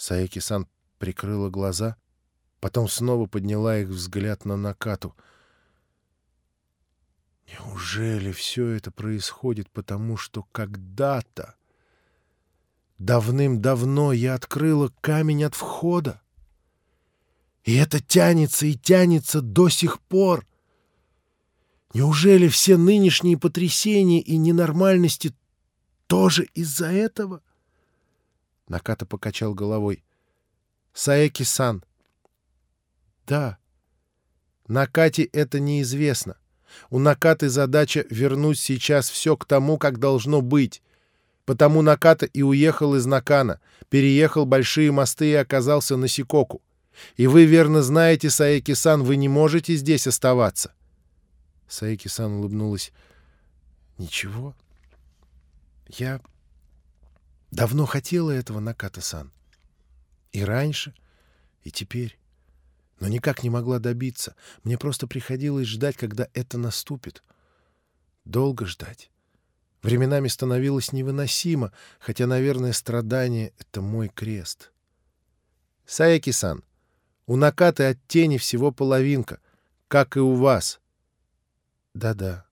Саеки-сан прикрыла глаза, потом снова подняла их взгляд на Накату. Неужели все это происходит потому, что когда-то, давным-давно я открыла камень от входа? И это тянется и тянется до сих пор. Неужели все нынешние потрясения и ненормальности тоже из-за этого? Наката покачал головой. Саеки-сан. Да. Накате это неизвестно. У Накаты задача вернуть сейчас все к тому, как должно быть. Потому Наката и уехал из Накана, переехал большие мосты и оказался на Сикоку. И вы верно знаете, Саеки-сан, вы не можете здесь оставаться. Саеки-сан улыбнулась. Ничего. Я давно хотела этого, Наката-сан. И раньше, и теперь. Но никак не могла добиться. Мне просто приходилось ждать, когда это наступит. Долго ждать. Временами становилось невыносимо, хотя, наверное, страдание — это мой крест. Саеки-сан, у Накаты от тени всего половинка, как и у вас. Да-да.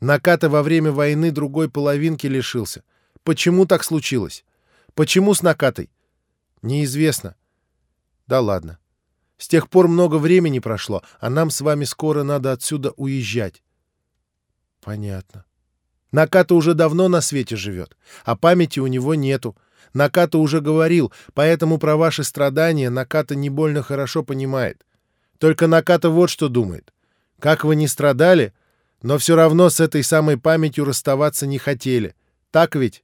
Наката во время войны другой половинки лишился. Почему так случилось? Почему с Накатой? Неизвестно. Да ладно. С тех пор много времени прошло, а нам с вами скоро надо отсюда уезжать. Понятно. Наката уже давно на свете живет, а памяти у него нету. Наката уже говорил, поэтому про ваши страдания Наката не больно хорошо понимает. Только Наката вот что думает. Как вы не страдали, но все равно с этой самой памятью расставаться не хотели. Так ведь? —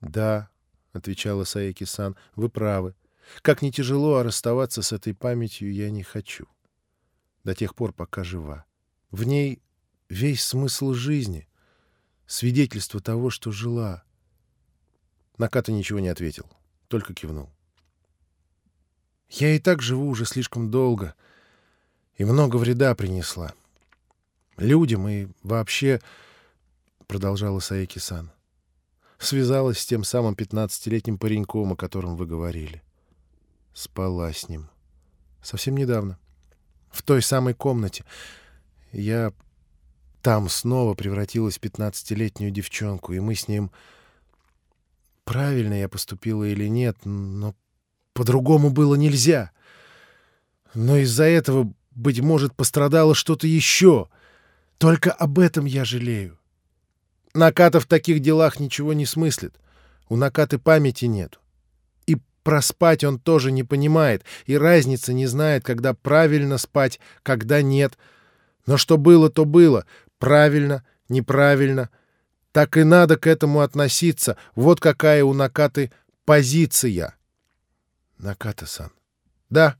Да, — отвечала Саеки-сан, — вы правы. Как не тяжело, а расставаться с этой памятью я не хочу. До тех пор, пока жива. В ней весь смысл жизни, свидетельство того, что жила — Наката ничего не ответил, только кивнул. «Я и так живу уже слишком долго и много вреда принесла. Людям и вообще...» — продолжала Саеки-сан. «Связалась с тем самым пятнадцатилетним пареньком, о котором вы говорили. Спала с ним. Совсем недавно. В той самой комнате. Я там снова превратилась в пятнадцатилетнюю девчонку, и мы с ним правильно я поступила или нет, но по-другому было нельзя. Но из-за этого, быть может, пострадало что-то еще. Только об этом я жалею. Наката в таких делах ничего не смыслит. У Накаты памяти нет. И проспать он тоже не понимает, и разницы не знает, когда правильно спать, когда нет. Но что было, то было. Правильно, неправильно — так и надо к этому относиться. Вот какая у Накаты позиция. Наката-сан. Да.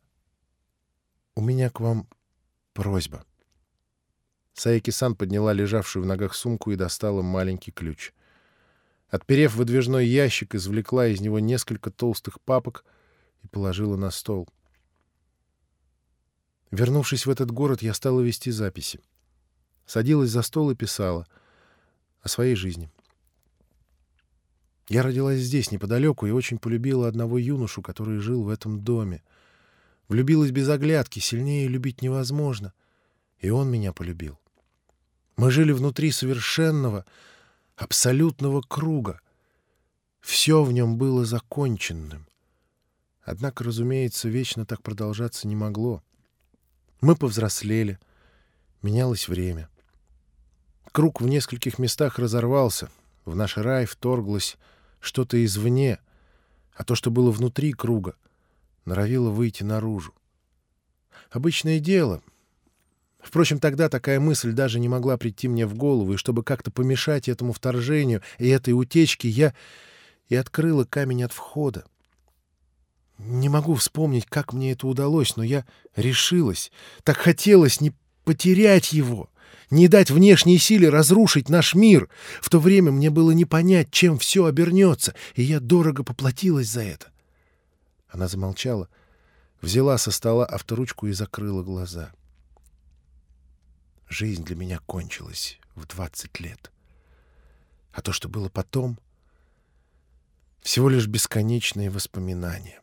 У меня к вам просьба. Саеки-сан подняла лежавшую в ногах сумку и достала маленький ключ. Отперев выдвижной ящик, извлекла из него несколько толстых папок и положила на стол. Вернувшись в этот город, я стала вести записи. Садилась за стол и писала — о своей жизни. Я родилась здесь, неподалеку, и очень полюбила одного юношу, который жил в этом доме. Влюбилась без оглядки, сильнее любить невозможно. И он меня полюбил. Мы жили внутри совершенного, абсолютного круга. Все в нем было законченным. Однако, разумеется, вечно так продолжаться не могло. Мы повзрослели, менялось время. Круг в нескольких местах разорвался. В наш рай вторглось что-то извне, а то, что было внутри круга, норовило выйти наружу. Обычное дело. Впрочем, тогда такая мысль даже не могла прийти мне в голову, и чтобы как-то помешать этому вторжению и этой утечке, я и открыла камень от входа. Не могу вспомнить, как мне это удалось, но я решилась. Так хотелось не потерять его не дать внешней силе разрушить наш мир. В то время мне было не понять, чем все обернется, и я дорого поплатилась за это. Она замолчала, взяла со стола авторучку и закрыла глаза. Жизнь для меня кончилась в двадцать лет. А то, что было потом, всего лишь бесконечные воспоминания.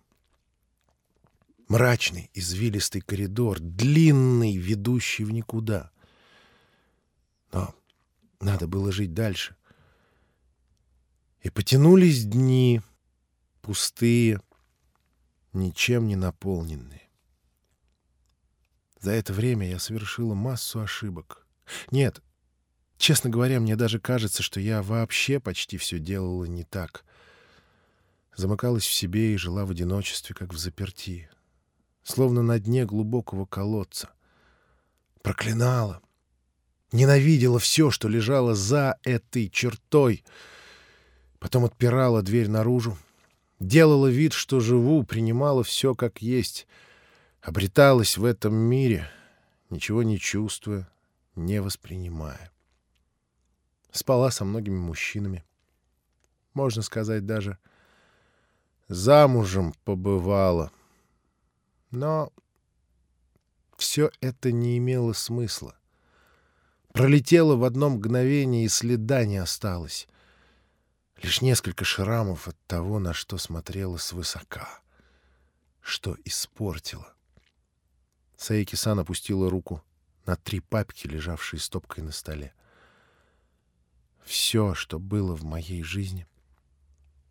Мрачный, извилистый коридор, длинный, ведущий в никуда. Но надо было жить дальше. И потянулись дни, пустые, ничем не наполненные. За это время я совершила массу ошибок. Нет, честно говоря, мне даже кажется, что я вообще почти все делала не так. Замыкалась в себе и жила в одиночестве, как в заперти, словно на дне глубокого колодца. Проклинала, ненавидела все, что лежало за этой чертой. Потом отпирала дверь наружу, делала вид, что живу, принимала все как есть, обреталась в этом мире, ничего не чувствуя, не воспринимая. Спала со многими мужчинами. Можно сказать, даже замужем побывала. Но все это не имело смысла. Пролетело в одно мгновение, и следа не осталось. Лишь несколько шрамов от того, на что смотрела свысока, что испортила. Саеки-сан опустила руку на три папки, лежавшие стопкой на столе. Все, что было в моей жизни,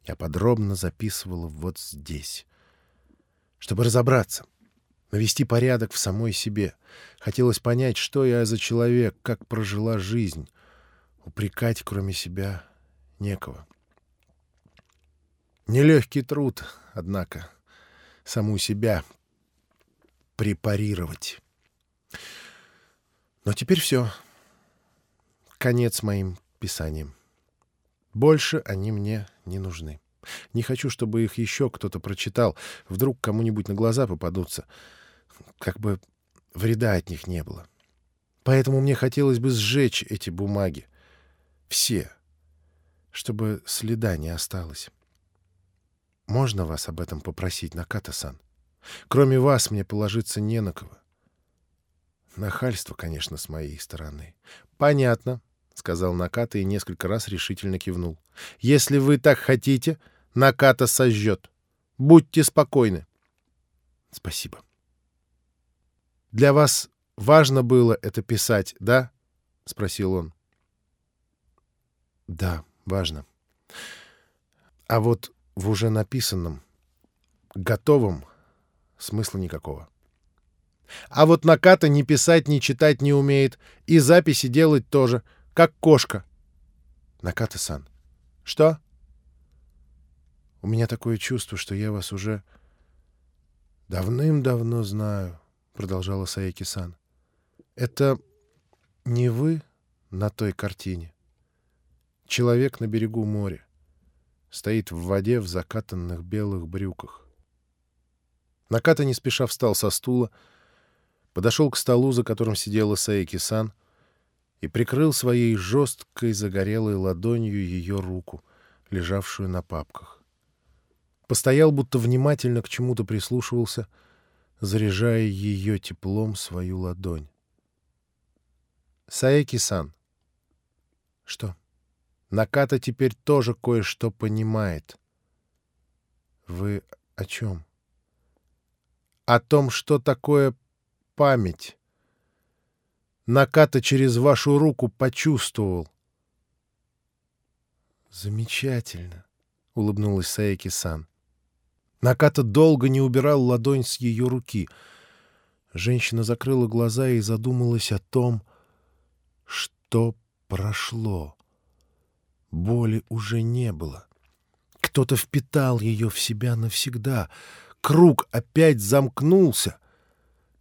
я подробно записывала вот здесь, чтобы разобраться, навести порядок в самой себе. Хотелось понять, что я за человек, как прожила жизнь. Упрекать, кроме себя, некого. Нелегкий труд, однако, саму себя препарировать. Но теперь все. Конец моим писаниям. Больше они мне не нужны. Не хочу, чтобы их еще кто-то прочитал. Вдруг кому-нибудь на глаза попадутся. Как бы вреда от них не было. Поэтому мне хотелось бы сжечь эти бумаги. Все. Чтобы следа не осталось. Можно вас об этом попросить, Наката-сан? Кроме вас мне положиться не на кого. Нахальство, конечно, с моей стороны. Понятно, — сказал Наката и несколько раз решительно кивнул. Если вы так хотите, Наката сожжет. Будьте спокойны. Спасибо. Для вас важно было это писать, да? — спросил он. Да, важно. А вот в уже написанном, готовом смысла никакого. А вот Наката ни писать, ни читать не умеет, и записи делать тоже, как кошка. Наката-сан. Что? У меня такое чувство, что я вас уже давным-давно знаю, продолжала Саеки-сан. Это не вы на той картине. Человек на берегу моря стоит в воде в закатанных белых брюках. Наката не спеша встал со стула, подошел к столу, за которым сидела Саеки-сан, и прикрыл своей жесткой загорелой ладонью ее руку, лежавшую на папках. Постоял, будто внимательно к чему-то прислушивался, заряжая ее теплом свою ладонь. «Саеки-сан». «Что?» Наката теперь тоже кое-что понимает. Вы о чем? О том, что такое память. Наката через вашу руку почувствовал. Замечательно, — улыбнулась Саеки-сан. Наката долго не убирал ладонь с ее руки. Женщина закрыла глаза и задумалась о том, что прошло. Боли уже не было. Кто-то впитал ее в себя навсегда. Круг опять замкнулся.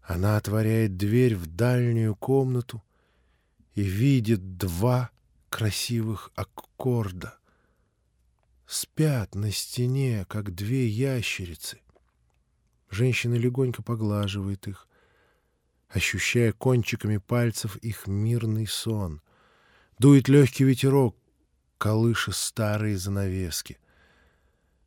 Она отворяет дверь в дальнюю комнату и видит два красивых аккорда. Спят на стене, как две ящерицы. Женщина легонько поглаживает их, ощущая кончиками пальцев их мирный сон. Дует легкий ветерок, колыша старые занавески.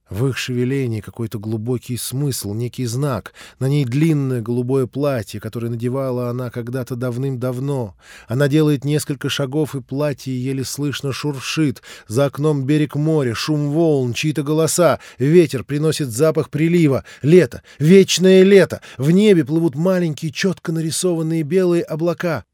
В их шевелении какой-то глубокий смысл, некий знак. На ней длинное голубое платье, которое надевала она когда-то давным-давно. Она делает несколько шагов, и платье еле слышно шуршит. За окном берег моря, шум волн, чьи-то голоса. Ветер приносит запах прилива. Лето, вечное лето. В небе плывут маленькие, четко нарисованные белые облака.